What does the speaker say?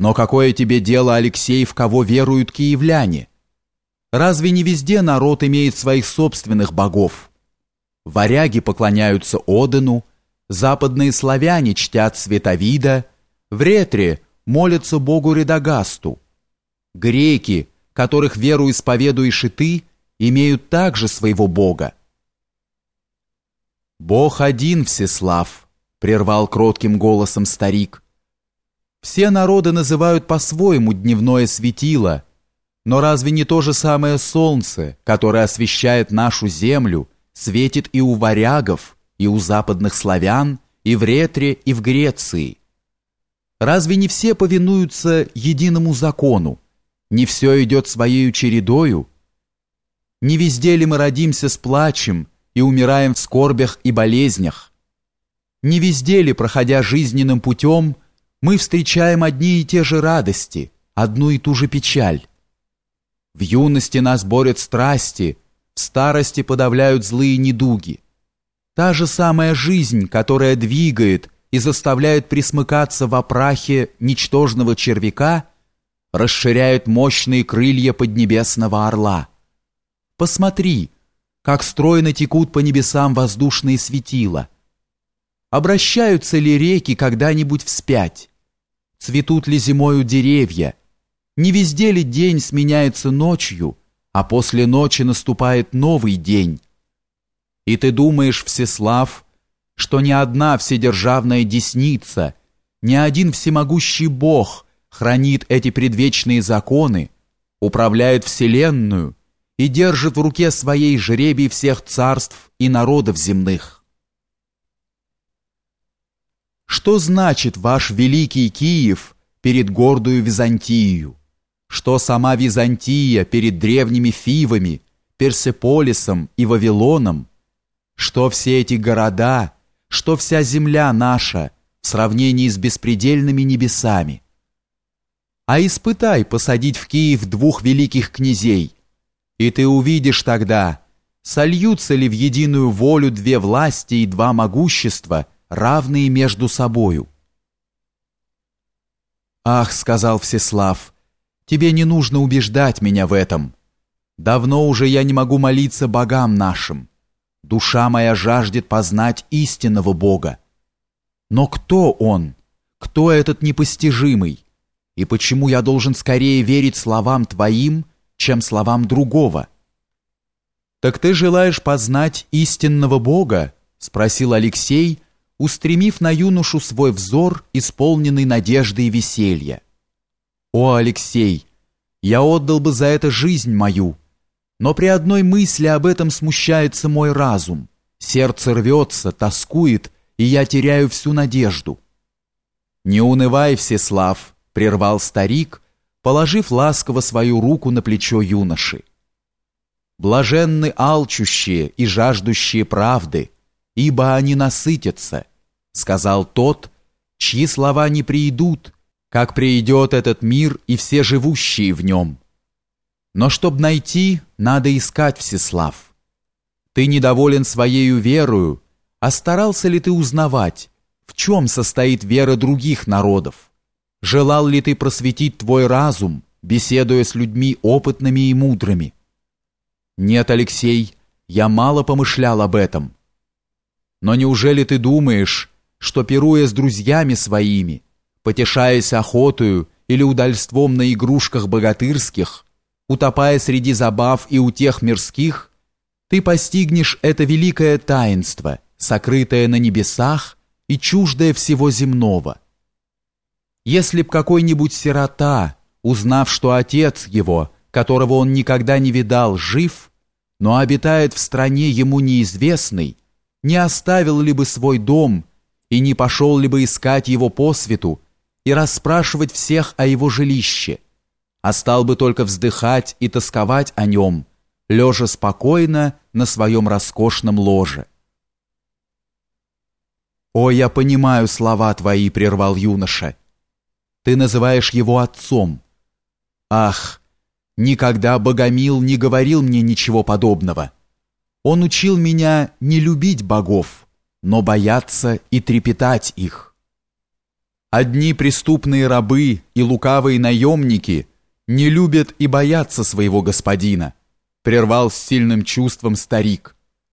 Но какое тебе дело, Алексей, в кого веруют киевляне? Разве не везде народ имеет своих собственных богов? Варяги поклоняются Одену, западные славяне чтят Световида, в Ретре молятся богу Редагасту. Греки, которых веру исповедуешь и ты, имеют также своего бога. «Бог один, Всеслав», — прервал кротким голосом старик, — все народы называют по-своему дневное светило, но разве не то же самое солнце, которое освещает нашу землю, светит и у варягов, и у западных славян, и в Ретре, и в Греции? Разве не все повинуются единому закону? Не все идет своей чередою? Не везде ли мы родимся с плачем и умираем в скорбях и болезнях? Не везде ли, проходя жизненным путем, мы встречаем одни и те же радости, одну и ту же печаль. В юности нас борют страсти, в старости подавляют злые недуги. Та же самая жизнь, которая двигает и заставляет присмыкаться в опрахе ничтожного червяка, расширяет мощные крылья поднебесного орла. Посмотри, как стройно текут по небесам воздушные светила. Обращаются ли реки когда-нибудь вспять? Цветут ли зимою деревья? Не везде ли день сменяется ночью, а после ночи наступает новый день? И ты думаешь, Всеслав, что ни одна вседержавная десница, ни один всемогущий Бог хранит эти предвечные законы, управляет вселенную и держит в руке своей жребий всех царств и народов земных. Что значит ваш великий Киев перед гордую Византией? Что сама Византия перед древними Фивами, Персеполисом и Вавилоном? Что все эти города, что вся земля наша в сравнении с беспредельными небесами? А испытай посадить в Киев двух великих князей, и ты увидишь тогда, сольются ли в единую волю две власти и два могущества – равные между собою. «Ах», — сказал Всеслав, — «тебе не нужно убеждать меня в этом. Давно уже я не могу молиться богам нашим. Душа моя жаждет познать истинного Бога. Но кто Он? Кто этот непостижимый? И почему я должен скорее верить словам твоим, чем словам другого?» «Так ты желаешь познать истинного Бога?» — спросил Алексей, — устремив на юношу свой взор, исполненный надежды и веселья. «О, Алексей, я отдал бы за это жизнь мою, но при одной мысли об этом смущается мой разум, сердце рвется, тоскует, и я теряю всю надежду». «Не унывай, Всеслав», — прервал старик, положив ласково свою руку на плечо юноши. «Блаженны алчущие и жаждущие правды, ибо они насытятся, сказал тот, чьи слова не приидут, как придет этот мир и все живущие в нем. Но чтоб найти, надо искать Всеслав. Ты недоволен своею верою, а старался ли ты узнавать, в чем состоит вера других народов? Желал ли ты просветить твой разум, беседуя с людьми опытными и мудрыми? Нет, Алексей, я мало помышлял об этом. Но неужели ты думаешь, что, пируя с друзьями своими, потешаясь охотою или удальством на игрушках богатырских, утопая среди забав и утех мирских, ты постигнешь это великое таинство, сокрытое на небесах и чуждое всего земного. Если б какой-нибудь сирота, узнав, что отец его, которого он никогда не видал, жив, но обитает в стране ему неизвестной, не оставил ли бы свой дом и не пошел ли бы искать его по свету и расспрашивать всех о его жилище, а стал бы только вздыхать и тосковать о нем, лежа спокойно на своем роскошном ложе. «О, я понимаю слова твои», — прервал юноша. «Ты называешь его отцом. Ах, никогда Богомил не говорил мне ничего подобного. Он учил меня не любить богов, но бояться и трепетать их. Одни преступные рабы и лукавые наемники не любят и боятся своего господина, прервал с сильным чувством старик.